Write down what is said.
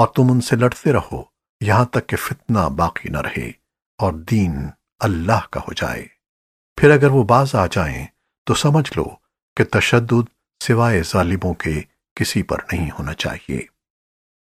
اور تم ان سے لڑتے رہو، یہاں تک کہ فتنہ باقی نہ رہے اور دین اللہ کا ہو جائے۔ پھر اگر وہ باز آ جائیں، تو سمجھ لو کہ تشدد سوائے ظالموں کے کسی پر نہیں ہونا چاہیے۔